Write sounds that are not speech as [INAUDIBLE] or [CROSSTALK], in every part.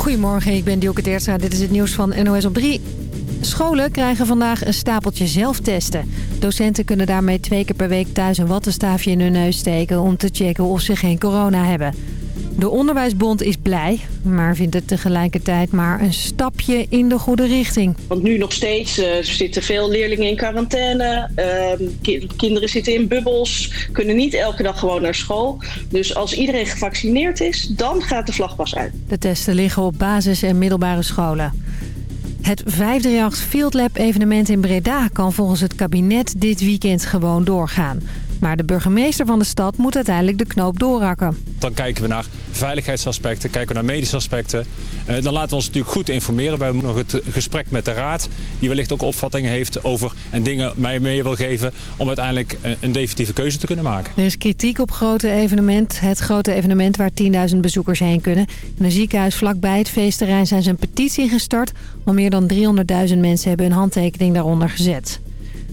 Goedemorgen, ik ben Dielke Teertstra. Dit is het nieuws van NOS op 3. Scholen krijgen vandaag een stapeltje zelftesten. Docenten kunnen daarmee twee keer per week thuis een wattenstaafje in hun neus steken... om te checken of ze geen corona hebben. De Onderwijsbond is blij, maar vindt het tegelijkertijd maar een stapje in de goede richting. Want nu nog steeds uh, zitten veel leerlingen in quarantaine. Uh, kinderen zitten in bubbels, kunnen niet elke dag gewoon naar school. Dus als iedereen gevaccineerd is, dan gaat de vlag pas uit. De testen liggen op basis- en middelbare scholen. Het 538 Field Lab evenement in Breda kan volgens het kabinet dit weekend gewoon doorgaan. Maar de burgemeester van de stad moet uiteindelijk de knoop doorrakken. Dan kijken we naar veiligheidsaspecten, kijken we naar medische aspecten. Uh, dan laten we ons natuurlijk goed informeren. We hebben nog het gesprek met de raad, die wellicht ook opvattingen heeft over en dingen mij mee wil geven om uiteindelijk een definitieve keuze te kunnen maken. Er is kritiek op grote evenement, het grote evenement waar 10.000 bezoekers heen kunnen. In een ziekenhuis vlakbij het feestterrein zijn ze een petitie gestart. Al meer dan 300.000 mensen hebben hun handtekening daaronder gezet.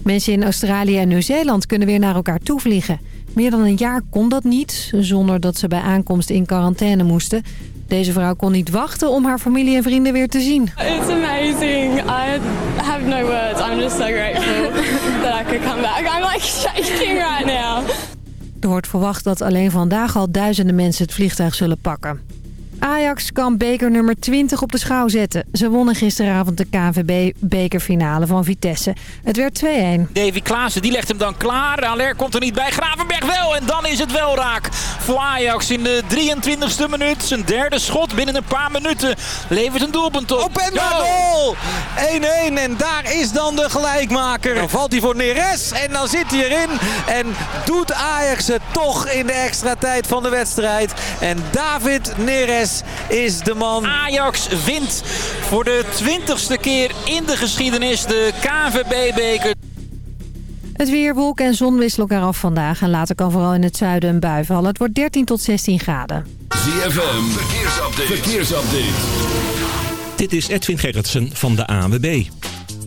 Mensen in Australië en Nieuw-Zeeland kunnen weer naar elkaar toe vliegen. Meer dan een jaar kon dat niet, zonder dat ze bij aankomst in quarantaine moesten. Deze vrouw kon niet wachten om haar familie en vrienden weer te zien. It's amazing. I have no words. I'm just so grateful [LAUGHS] that I could come back. I'm like shaking right now. Er wordt verwacht dat alleen vandaag al duizenden mensen het vliegtuig zullen pakken. Ajax kan beker nummer 20 op de schouw zetten. Ze wonnen gisteravond de KNVB-bekerfinale van Vitesse. Het werd 2-1. Davy Klaassen die legt hem dan klaar. Aller komt er niet bij. Gravenberg wel. En dan is het wel raak voor Ajax in de 23e minuut. Zijn derde schot binnen een paar minuten levert een doelpunt op. Op en goal! 1-1 en daar is dan de gelijkmaker. Dan valt hij voor Neres en dan zit hij erin. En doet Ajax het toch in de extra tijd van de wedstrijd. En David Neres is de man. Ajax wint voor de twintigste keer in de geschiedenis de KNVB-beker. Het weer, wolken en zon wisselen elkaar af vandaag. En later kan vooral in het zuiden een bui vallen. Het wordt 13 tot 16 graden. ZFM, verkeersupdate. verkeersupdate. Dit is Edwin Gerritsen van de ANWB.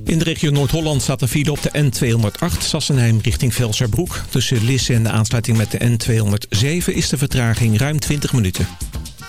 In de regio Noord-Holland staat een file op de N208 Sassenheim richting Velserbroek. Tussen Lisse en de aansluiting met de N207 is de vertraging ruim 20 minuten.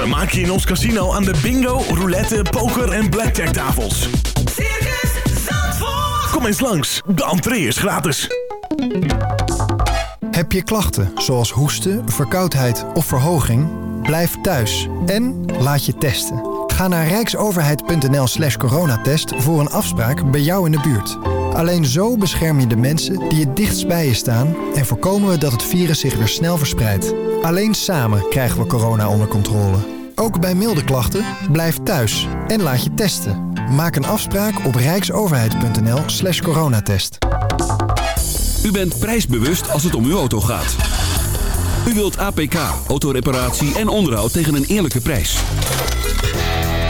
Vermaak je in ons casino aan de bingo, roulette, poker en blackjack tafels. Circus Zandvoort. Kom eens langs, de entree is gratis. Heb je klachten zoals hoesten, verkoudheid of verhoging? Blijf thuis en laat je testen. Ga naar rijksoverheid.nl slash coronatest voor een afspraak bij jou in de buurt. Alleen zo bescherm je de mensen die het dichtst bij je staan... en voorkomen we dat het virus zich weer snel verspreidt. Alleen samen krijgen we corona onder controle. Ook bij milde klachten, blijf thuis en laat je testen. Maak een afspraak op rijksoverheid.nl slash coronatest. U bent prijsbewust als het om uw auto gaat. U wilt APK, autoreparatie en onderhoud tegen een eerlijke prijs.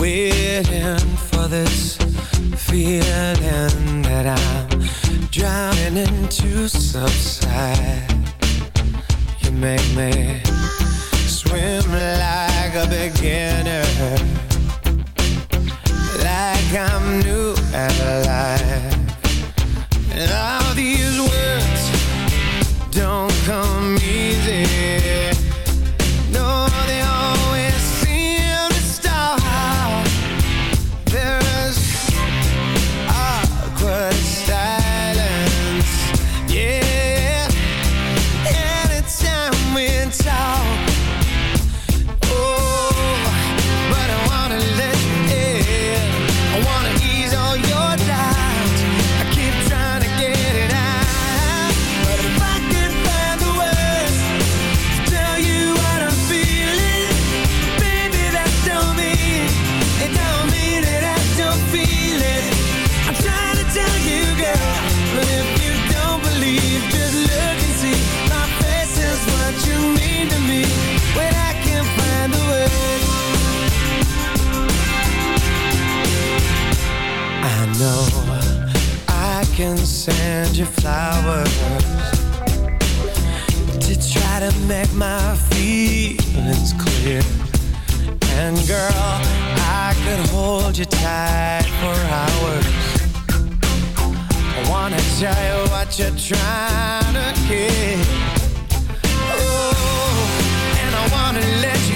Waiting for this feeling that I'm drowning into subside. You make me swim like a beginner Like I'm new at life. And all these words Your flowers to try to make my feelings clear. And girl, I could hold you tight for hours. I wanna tell you what you're trying to get. Oh, and I wanna let you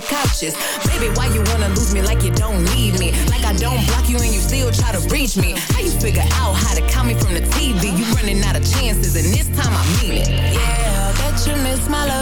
subconscious. Baby, why you wanna lose me like you don't need me? Like I don't block you and you still try to reach me. How you figure out how to call me from the TV? You running out of chances and this time I mean it. Yeah, I bet you miss my love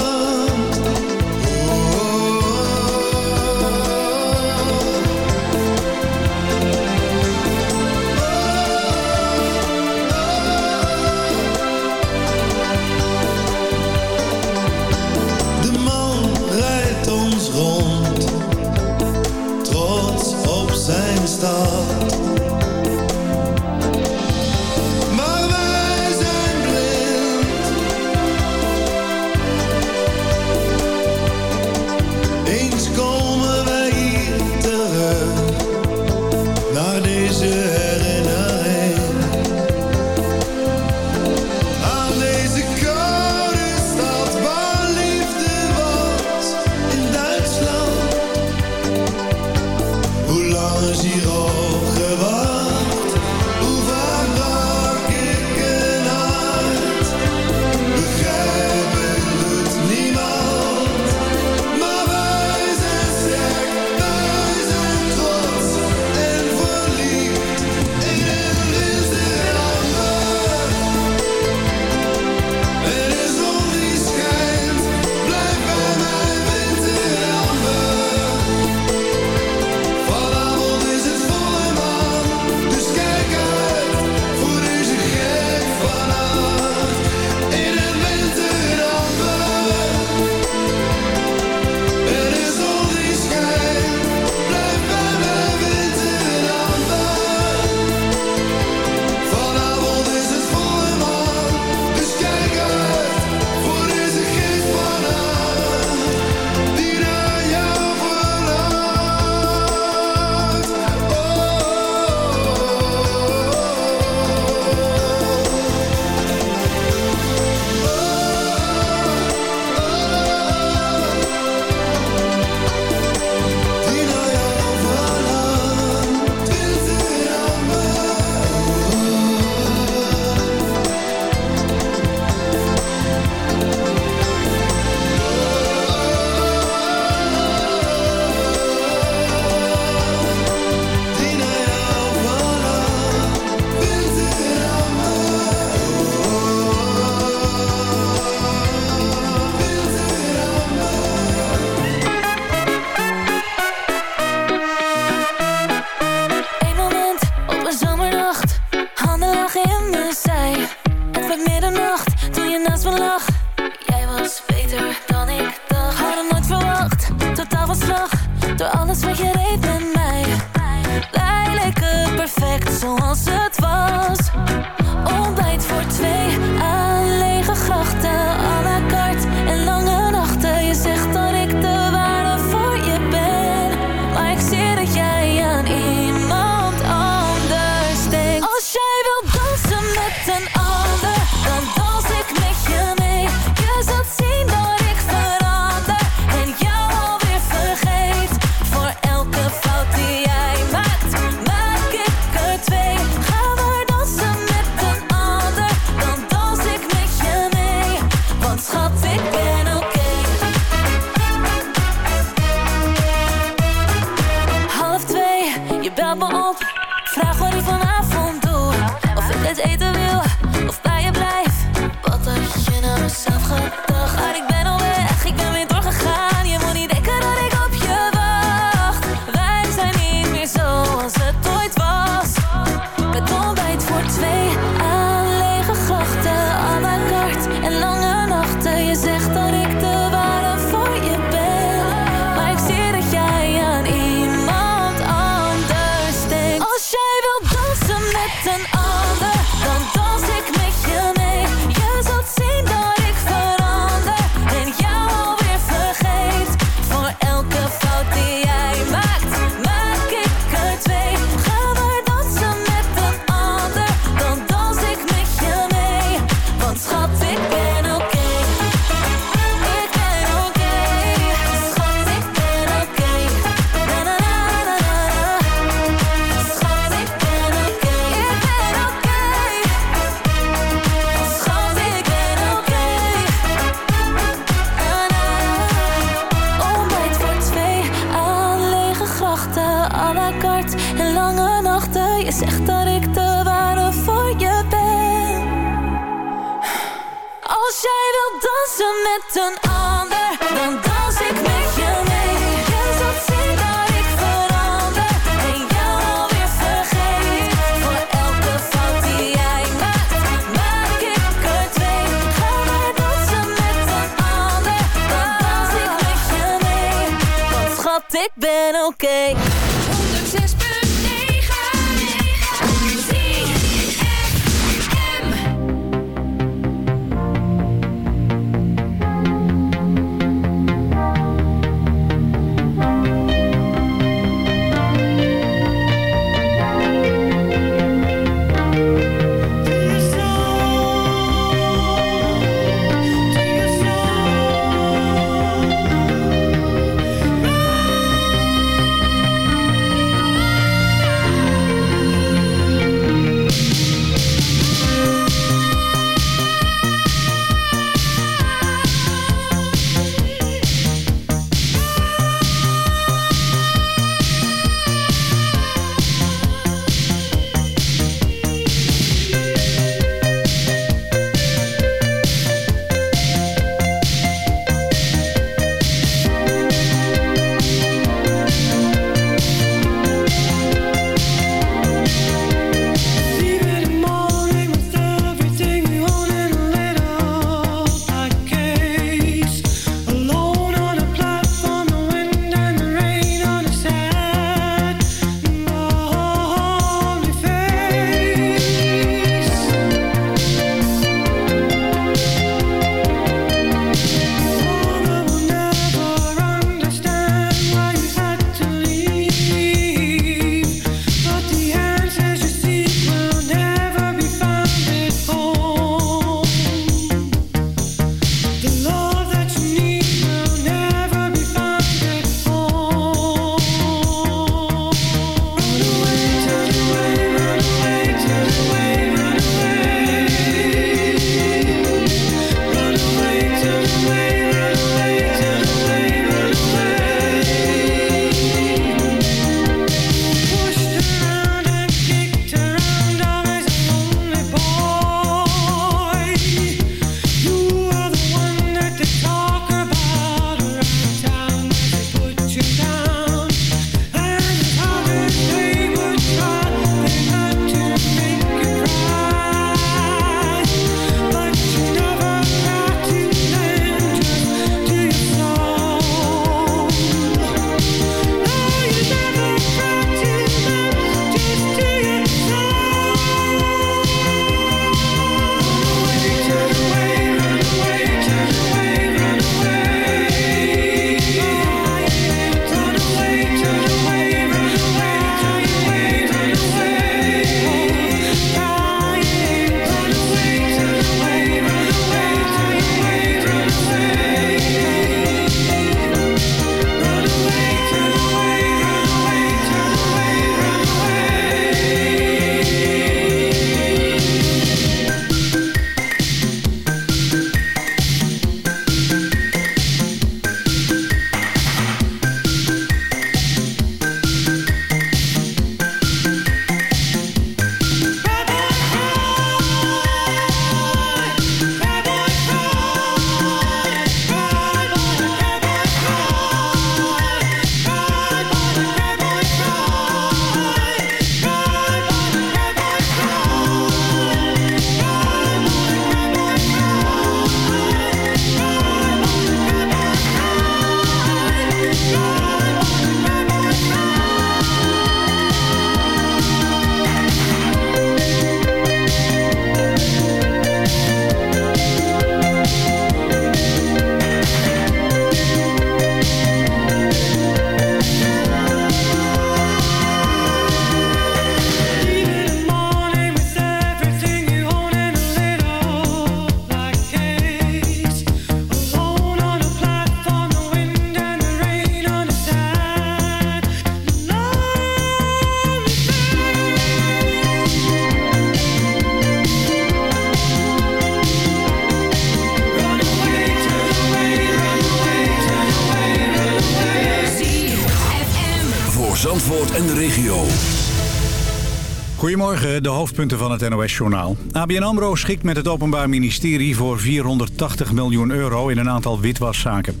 Goedemorgen, de hoofdpunten van het NOS-journaal. ABN AMRO schikt met het Openbaar Ministerie voor 480 miljoen euro in een aantal witwaszaken.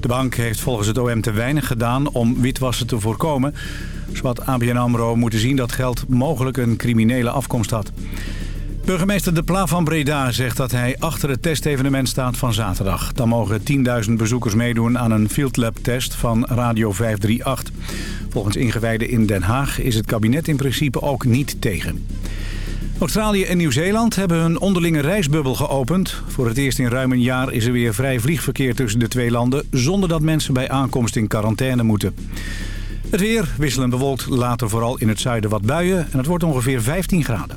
De bank heeft volgens het OM te weinig gedaan om witwassen te voorkomen. Zo had ABN AMRO moeten zien dat geld mogelijk een criminele afkomst had. Burgemeester De Pla van Breda zegt dat hij achter het testevenement staat van zaterdag. Dan mogen 10.000 bezoekers meedoen aan een Field Lab test van Radio 538. Volgens ingewijden in Den Haag is het kabinet in principe ook niet tegen. Australië en Nieuw-Zeeland hebben hun onderlinge reisbubbel geopend. Voor het eerst in ruim een jaar is er weer vrij vliegverkeer tussen de twee landen... zonder dat mensen bij aankomst in quarantaine moeten. Het weer wisselend bewolkt, later vooral in het zuiden wat buien... en het wordt ongeveer 15 graden.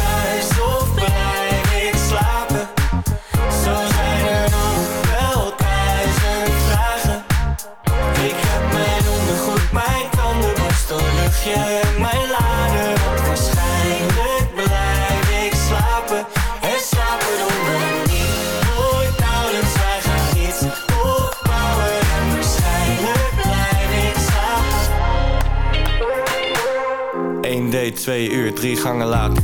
luchtje en mijn lader. Want waarschijnlijk blijf ik slapen. En slapen doen we niet. Nooit nauwelijks, wij gaan iets opbouwen. En waarschijnlijk blijf ik slapen. 1 date, 2 uur, drie gangen later.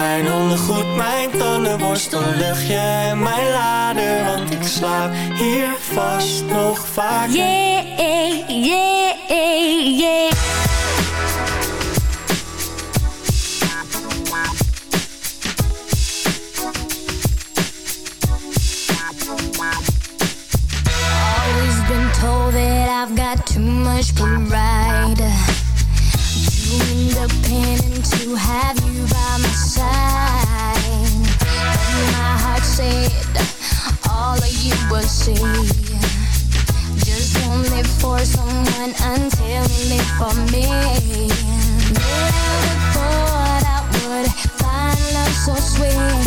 mijn ondergoed, mijn tandenborstel, luchtje en mijn lader. Want ik slaap hier vast nog vaker. Yeah, yeah, yeah. Always been told that I've got too much pride. Too independent to have see. Just don't for someone until you for me. Never thought I would find love so sweet.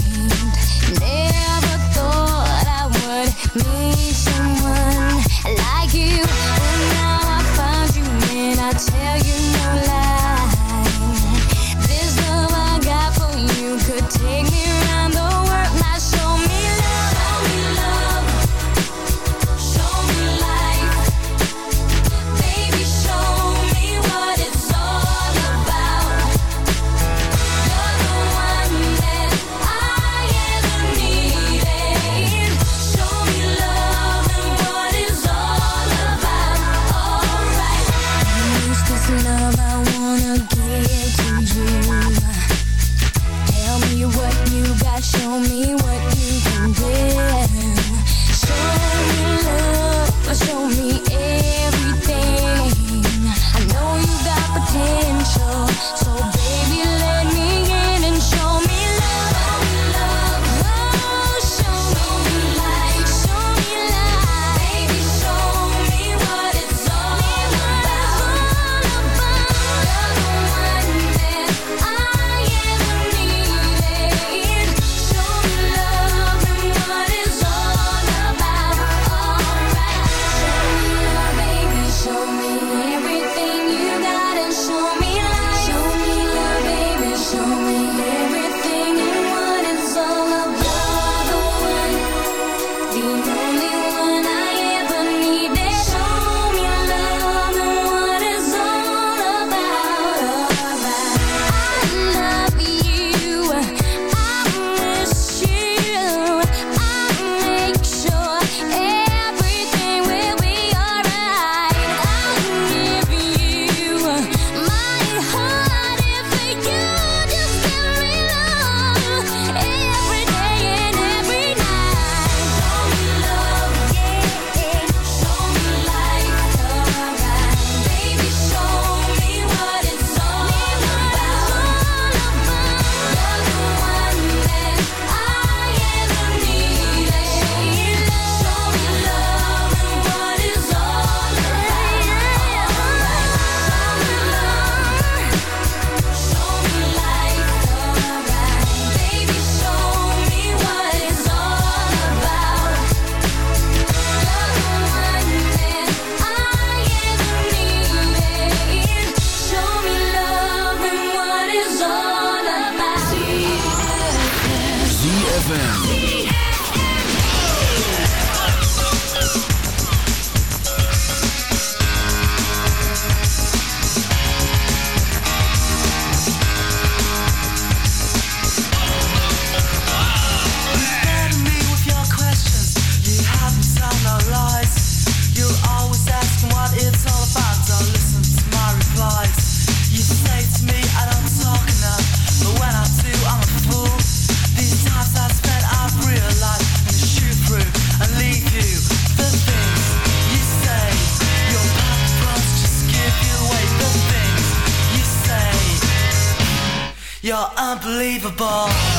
unbelievable.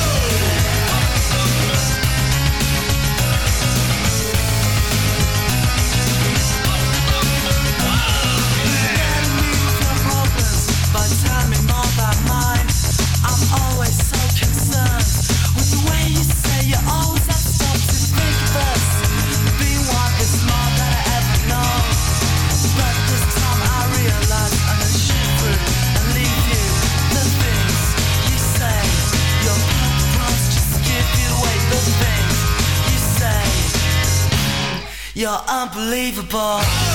unbelievable.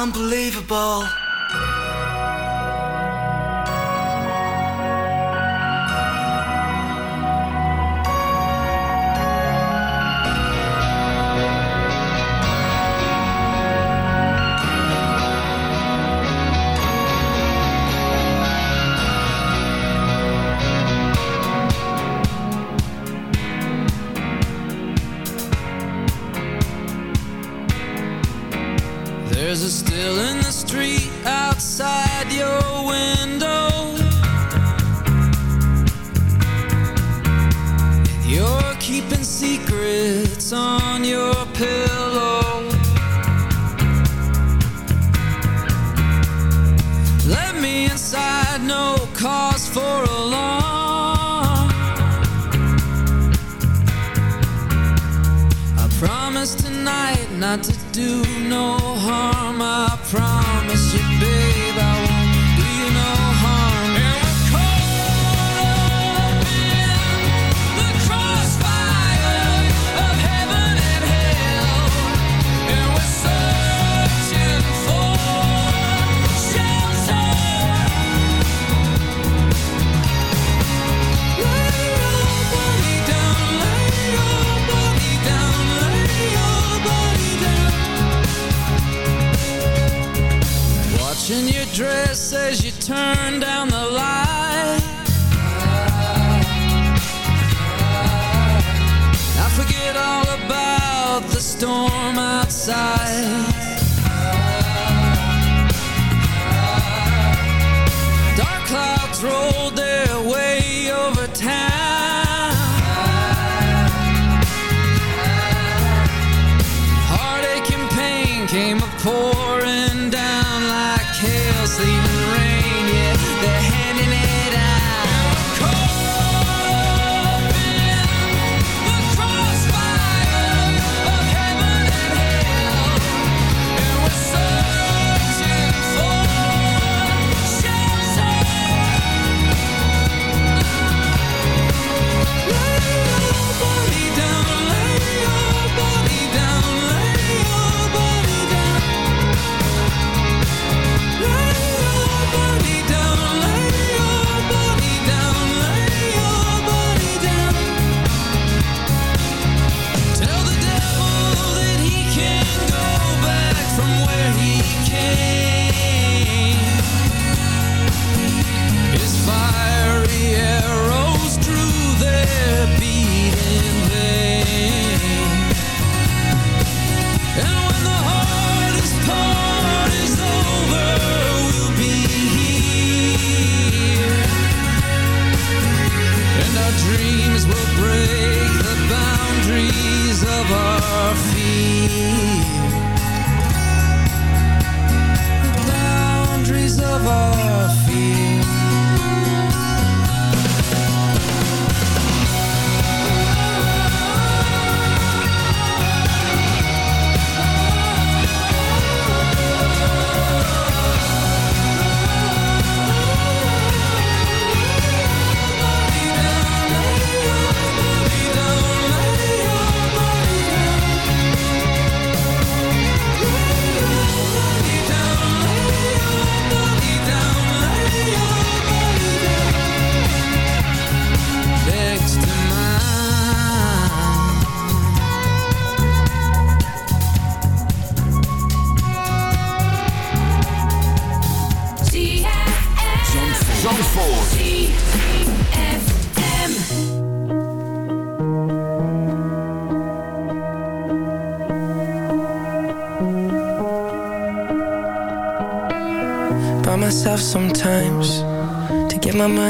unbelievable. inside, no cause for alarm. I promise tonight not to do no harm. I promise you. Dress as you turn down the light. I forget all about the storm outside.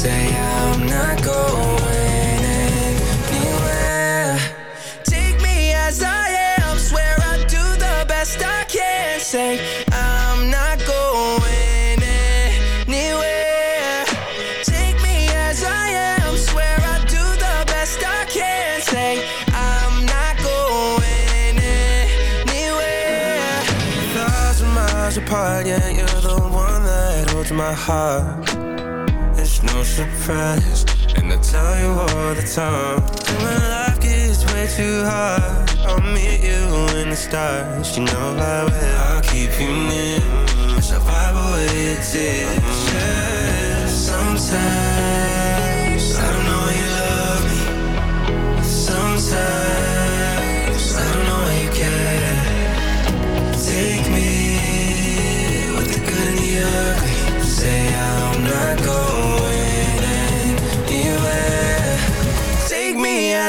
Say I'm not going anywhere. Take me as I am. Swear I do the best I can. Say I'm not going anywhere. Take me as I am. Swear I do the best I can. Say I'm not going anywhere. Thousand miles apart, you're the one that holds my heart. It's no surprise, and I tell you all the time. When life gets way too hard, I'll meet you in the stars. You know I will. I'll keep you near, away your tears. Yeah, sometimes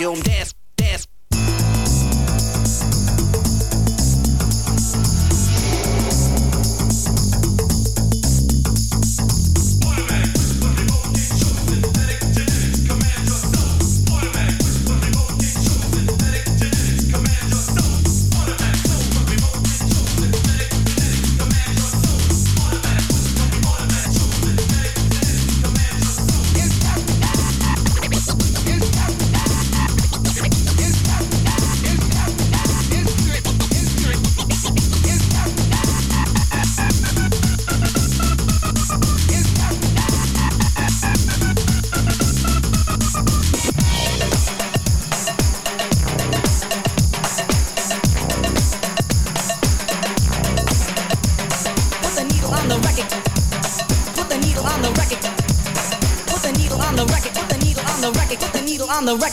volume. Dance